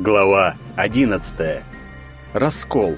Глава 11. Раскол.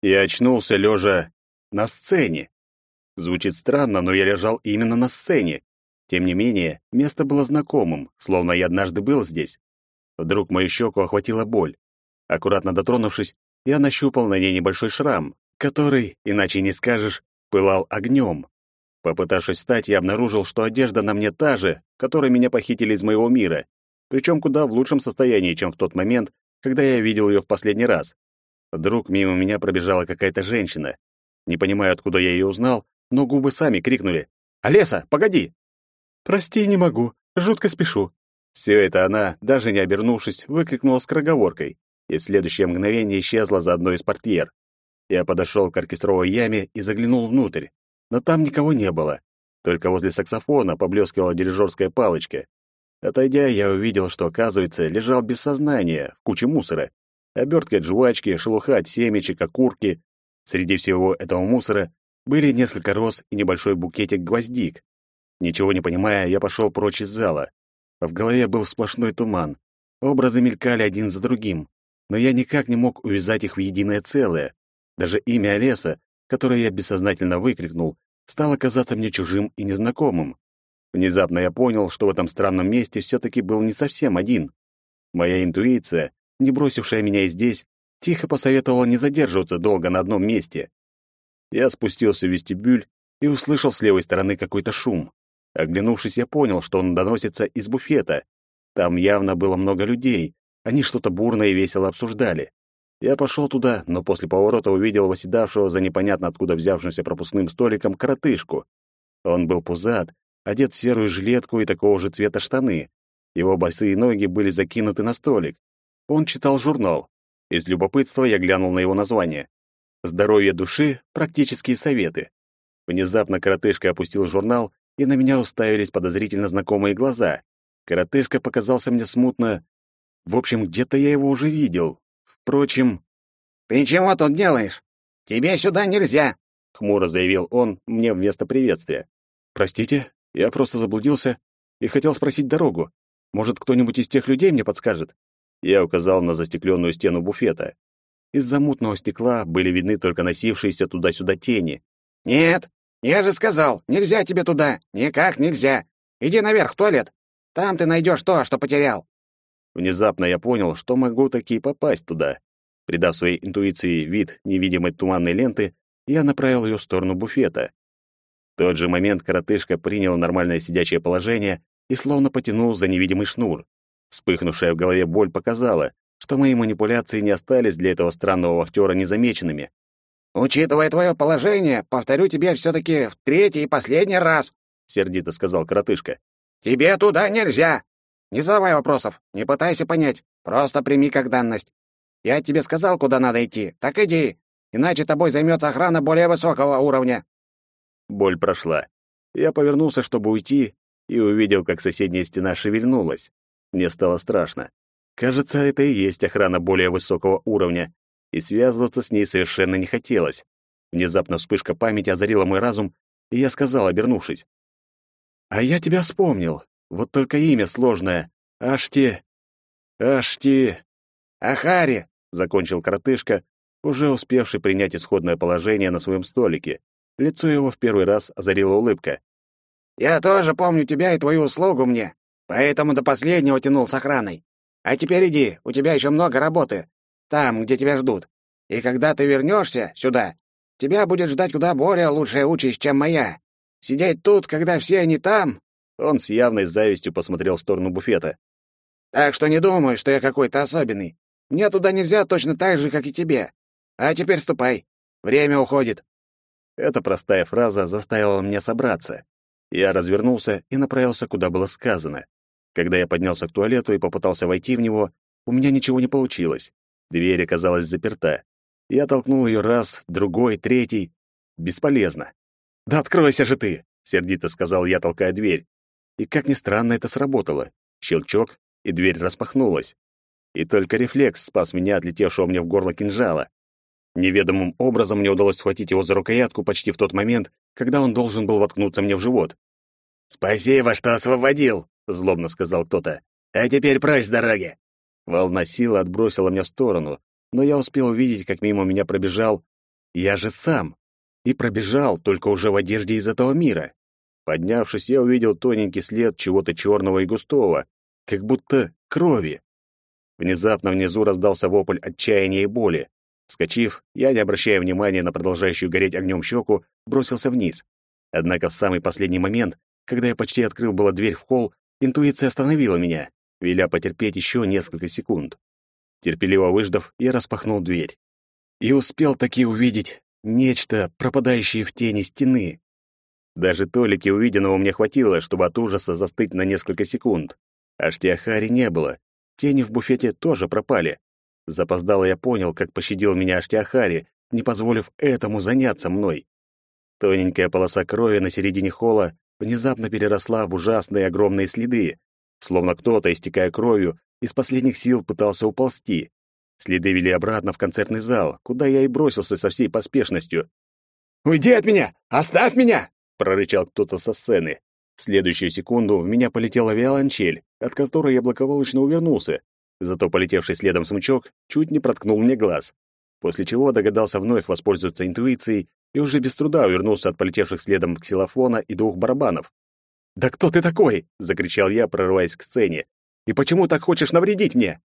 Я очнулся лежа на сцене. Звучит странно, но я лежал именно на сцене. Тем не менее, место было знакомым, словно я однажды был здесь. Вдруг мою щеку охватила боль. Аккуратно дотронувшись, я нащупал на ней небольшой шрам, который, иначе не скажешь, пылал огнем. Попытавшись встать, я обнаружил, что одежда на мне та же, которой меня похитили из моего мира, причем куда в лучшем состоянии, чем в тот момент, когда я видел ее в последний раз. Вдруг мимо меня пробежала какая-то женщина. Не понимаю, откуда я ее узнал, но губы сами крикнули «Олеса, погоди!» «Прости, не могу, жутко спешу». Все это она, даже не обернувшись, выкрикнула скороговоркой, и в следующее мгновение исчезла за одной из портьер. Я подошел к оркестровой яме и заглянул внутрь, но там никого не было. Только возле саксофона поблескивала дирижерская палочка. Отойдя, я увидел, что, оказывается, лежал без сознания, в куче мусора. Обертки от жвачки, шелуха от семечек, окурки. Среди всего этого мусора были несколько роз и небольшой букетик гвоздик. Ничего не понимая, я пошел прочь из зала. В голове был сплошной туман. Образы мелькали один за другим, но я никак не мог увязать их в единое целое. Даже имя Олеса, которое я бессознательно выкрикнул, стало казаться мне чужим и незнакомым. Внезапно я понял, что в этом странном месте все-таки был не совсем один. Моя интуиция, не бросившая меня и здесь, тихо посоветовала не задерживаться долго на одном месте. Я спустился в вестибюль и услышал с левой стороны какой-то шум. Оглянувшись, я понял, что он доносится из буфета. Там явно было много людей, они что-то бурно и весело обсуждали. Я пошел туда, но после поворота увидел восседавшего за непонятно откуда взявшимся пропускным столиком коротышку. Он был пузат, одет в серую жилетку и такого же цвета штаны. Его босые ноги были закинуты на столик. Он читал журнал. Из любопытства я глянул на его название. «Здоровье души. Практические советы». Внезапно коротышка опустил журнал, и на меня уставились подозрительно знакомые глаза. Коротышка показался мне смутно... В общем, где-то я его уже видел. Впрочем... «Ты чего тут делаешь? Тебе сюда нельзя!» — хмуро заявил он мне вместо приветствия. «Простите, я просто заблудился и хотел спросить дорогу. Может, кто-нибудь из тех людей мне подскажет?» Я указал на застекленную стену буфета. Из-за мутного стекла были видны только носившиеся туда-сюда тени. «Нет, я же сказал, нельзя тебе туда, никак нельзя. Иди наверх в туалет, там ты найдешь то, что потерял». Внезапно я понял, что могу таки попасть туда. Придав своей интуиции вид невидимой туманной ленты, я направил ее в сторону буфета. В тот же момент коротышка принял нормальное сидячее положение и словно потянул за невидимый шнур. Вспыхнувшая в голове боль показала, что мои манипуляции не остались для этого странного вахтера незамеченными. «Учитывая твое положение, повторю тебе все-таки в третий и последний раз», — сердито сказал коротышка. «Тебе туда нельзя. Не задавай вопросов, не пытайся понять, просто прими как данность. Я тебе сказал, куда надо идти, так иди, иначе тобой займется охрана более высокого уровня». Боль прошла. Я повернулся, чтобы уйти, и увидел, как соседняя стена шевельнулась. Мне стало страшно. Кажется, это и есть охрана более высокого уровня, и связываться с ней совершенно не хотелось. Внезапно вспышка памяти озарила мой разум, и я сказал, обернувшись. «А я тебя вспомнил. Вот только имя сложное. Ашти... Ашти... Ахари!» — закончил коротышка, уже успевший принять исходное положение на своем столике. Лицо его в первый раз озарила улыбка. «Я тоже помню тебя и твою услугу мне, поэтому до последнего тянул с охраной. А теперь иди, у тебя еще много работы, там, где тебя ждут. И когда ты вернешься сюда, тебя будет ждать куда более лучшая участь, чем моя. Сидеть тут, когда все они там, он с явной завистью посмотрел в сторону буфета. «Так что не думай, что я какой-то особенный. Мне туда нельзя точно так же, как и тебе. А теперь ступай. Время уходит». Эта простая фраза заставила меня собраться. Я развернулся и направился, куда было сказано. Когда я поднялся к туалету и попытался войти в него, у меня ничего не получилось. Дверь оказалась заперта. Я толкнул ее раз, другой, третий. Бесполезно. «Да откройся же ты!» — сердито сказал я, толкая дверь. И, как ни странно, это сработало. Щелчок, и дверь распахнулась. И только рефлекс спас меня от летевшего мне в горло кинжала. Неведомым образом мне удалось схватить его за рукоятку почти в тот момент, когда он должен был воткнуться мне в живот. «Спасибо, что освободил», — злобно сказал кто-то. «А теперь прочь с дороги». Волна силы отбросила меня в сторону, но я успел увидеть, как мимо меня пробежал я же сам. И пробежал только уже в одежде из этого мира. Поднявшись, я увидел тоненький след чего-то черного и густого, как будто крови. Внезапно внизу раздался вопль отчаяния и боли. Вскочив, я, не обращая внимания на продолжающую гореть огнем щеку, бросился вниз. Однако в самый последний момент, когда я почти открыл была дверь в холл, интуиция остановила меня, веля потерпеть еще несколько секунд. Терпеливо выждав, я распахнул дверь. И успел таки увидеть нечто, пропадающее в тени стены. Даже толики увиденного мне хватило, чтобы от ужаса застыть на несколько секунд. Аштиахари не было. Тени в буфете тоже пропали. Запоздало я понял, как пощадил меня Аштиахари, не позволив этому заняться мной. Тоненькая полоса крови на середине холла внезапно переросла в ужасные огромные следы, словно кто-то, истекая кровью, из последних сил пытался уползти. Следы вели обратно в концертный зал, куда я и бросился со всей поспешностью. «Уйди от меня! Оставь меня!» — прорычал кто-то со сцены. В следующую секунду в меня полетела виолончель, от которой я благополучно увернулся. Зато полетевший следом смычок чуть не проткнул мне глаз. После чего догадался вновь воспользоваться интуицией и уже без труда увернулся от полетевших следом ксилофона и двух барабанов. «Да кто ты такой?» — закричал я, прорываясь к сцене. «И почему так хочешь навредить мне?»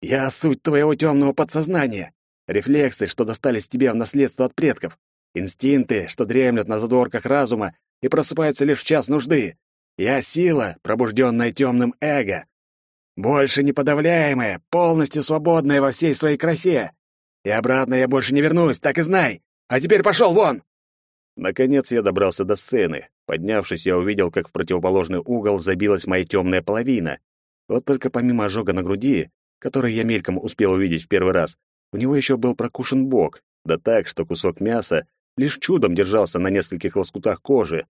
«Я суть твоего темного подсознания. Рефлексы, что достались тебе в наследство от предков. Инстинкты, что дремлют на задворках разума и просыпаются лишь в час нужды. Я сила, пробужденная темным эго. Больше неподавляемая, полностью свободная во всей своей красе. И обратно я больше не вернусь, так и знай. А теперь пошел вон!» Наконец я добрался до сцены. Поднявшись, я увидел, как в противоположный угол забилась моя темная половина. Вот только помимо ожога на груди, который я мельком успел увидеть в первый раз, у него еще был прокушен бок, да так, что кусок мяса лишь чудом держался на нескольких лоскутах кожи.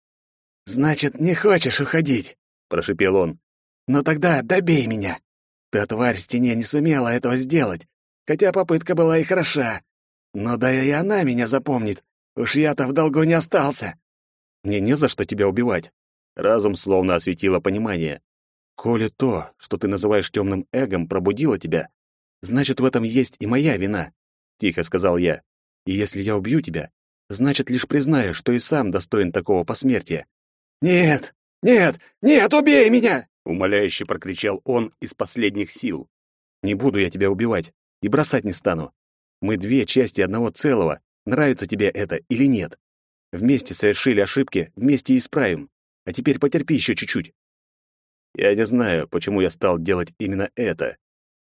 «Значит, не хочешь уходить?» — прошипел он. «Ну тогда добей меня. Та тварь в стене не сумела этого сделать, хотя попытка была и хороша. Но да и она меня запомнит. Уж я-то в долгу не остался». «Мне не за что тебя убивать». Разум словно осветило понимание. Коли то, что ты называешь темным эгом, пробудило тебя, значит, в этом есть и моя вина, тихо сказал я. И если я убью тебя, значит, лишь признаю, что и сам достоин такого посмертия. Нет, нет, нет, убей меня! умоляюще прокричал он из последних сил. Не буду я тебя убивать и бросать не стану. Мы две части одного целого. Нравится тебе это или нет? Вместе совершили ошибки, вместе исправим. А теперь потерпи еще чуть-чуть. Я не знаю, почему я стал делать именно это.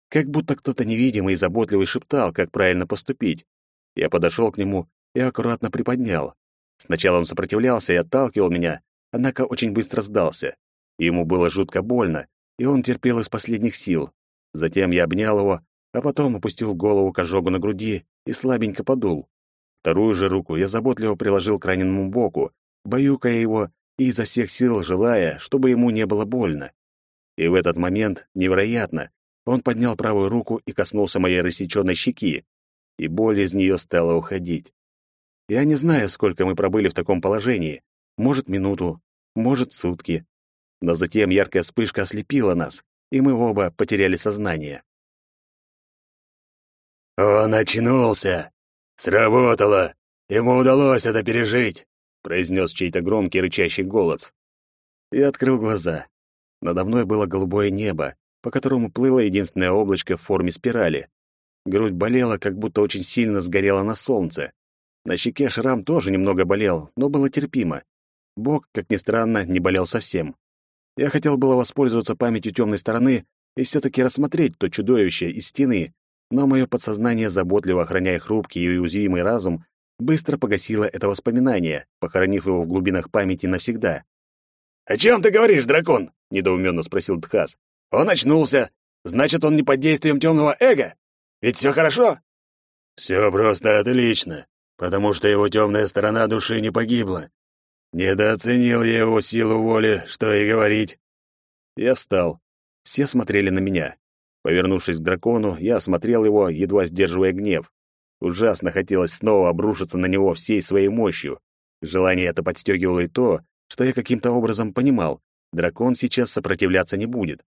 Как будто кто-то невидимый и заботливый шептал, как правильно поступить. Я подошел к нему и аккуратно приподнял. Сначала он сопротивлялся и отталкивал меня, однако очень быстро сдался. Ему было жутко больно, и он терпел из последних сил. Затем я обнял его, а потом опустил голову к ожогу на груди и слабенько подул. Вторую же руку я заботливо приложил к раненому боку, баюкая его и изо всех сил желая, чтобы ему не было больно. И в этот момент, невероятно, он поднял правую руку и коснулся моей рассеченной щеки, и боль из нее стала уходить. Я не знаю, сколько мы пробыли в таком положении. Может, минуту, может, сутки. Но затем яркая вспышка ослепила нас, и мы оба потеряли сознание. «Он очнулся! Сработало! Ему удалось это пережить!» произнес чей-то громкий рычащий голос. Я открыл глаза. Надо мной было голубое небо, по которому плыло единственное облачко в форме спирали. Грудь болела, как будто очень сильно сгорела на солнце. На щеке шрам тоже немного болел, но было терпимо. Бок, как ни странно, не болел совсем. Я хотел было воспользоваться памятью темной стороны и все-таки рассмотреть то чудовище из стены, но мое подсознание, заботливо охраняя хрупкий и уязвимый разум, быстро погасила это воспоминание, похоронив его в глубинах памяти навсегда. «О чем ты говоришь, дракон?» — недоуменно спросил Дхас. «Он очнулся. Значит, он не под действием темного эго? Ведь все хорошо?» «Все просто отлично, потому что его темная сторона души не погибла. Недооценил я его силу воли, что и говорить». Я встал. Все смотрели на меня. Повернувшись к дракону, я осмотрел его, едва сдерживая гнев. Ужасно хотелось снова обрушиться на него всей своей мощью. Желание это подстегивало и то, что я каким-то образом понимал, дракон сейчас сопротивляться не будет.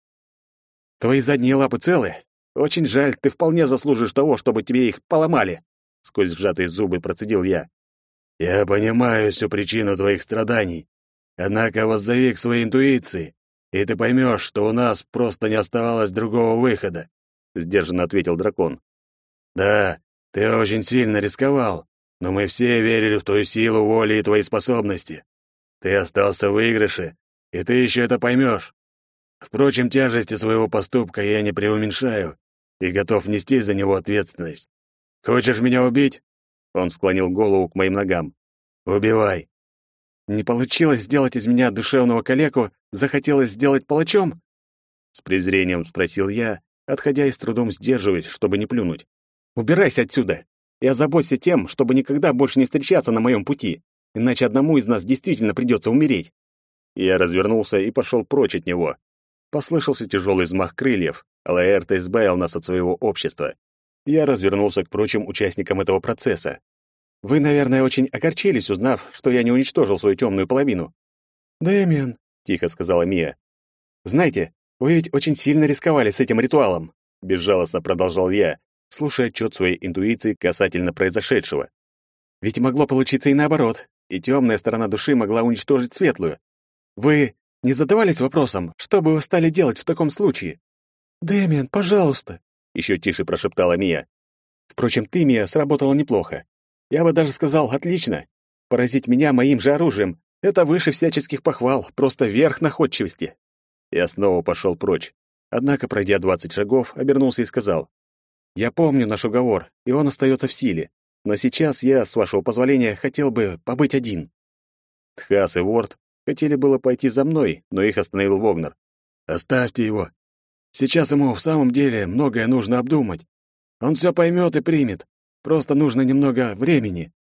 «Твои задние лапы целы? Очень жаль, ты вполне заслужишь того, чтобы тебе их поломали!» Сквозь сжатые зубы процедил я. «Я понимаю всю причину твоих страданий. Однако воззови к своей интуиции, и ты поймешь, что у нас просто не оставалось другого выхода», — сдержанно ответил дракон. «Да, ты очень сильно рисковал, но мы все верили в твою силу воли и твои способности. Ты остался в выигрыше, и ты еще это поймешь. Впрочем, тяжести своего поступка я не преуменьшаю и готов нести за него ответственность. Хочешь меня убить?» Он склонил голову к моим ногам. «Убивай!» «Не получилось сделать из меня душевного калеку, захотелось сделать палачом?» С презрением спросил я, отходя и с трудом сдерживаясь, чтобы не плюнуть. «Убирайся отсюда и озаботься тем, чтобы никогда больше не встречаться на моем пути, иначе одному из нас действительно придется умереть». Я развернулся и пошел прочь от него. Послышался тяжелый взмах крыльев, а Лаэрта избавил нас от своего общества. Я развернулся к прочим участникам этого процесса. Вы, наверное, очень огорчились, узнав, что я не уничтожил свою темную половину. «Дэмиан», — тихо сказала Мия. «Знаете, вы ведь очень сильно рисковали с этим ритуалом», — безжалостно продолжал я, слушая отчет своей интуиции касательно произошедшего. «Ведь могло получиться и наоборот, и темная сторона души могла уничтожить светлую. Вы не задавались вопросом, что бы вы стали делать в таком случае?» «Дэмиан, пожалуйста», еще тише прошептала Мия. Впрочем, ты, Мия, сработала неплохо. Я бы даже сказал, отлично. Поразить меня моим же оружием — это выше всяческих похвал, просто верх находчивости. Я снова пошел прочь. Однако, пройдя двадцать шагов, обернулся и сказал. «Я помню наш уговор, и он остается в силе. Но сейчас я, с вашего позволения, хотел бы побыть один». Тхас и Ворд хотели было пойти за мной, но их остановил Вогнер. «Оставьте его. Сейчас ему в самом деле многое нужно обдумать. Он все поймет и примет. Просто нужно немного времени.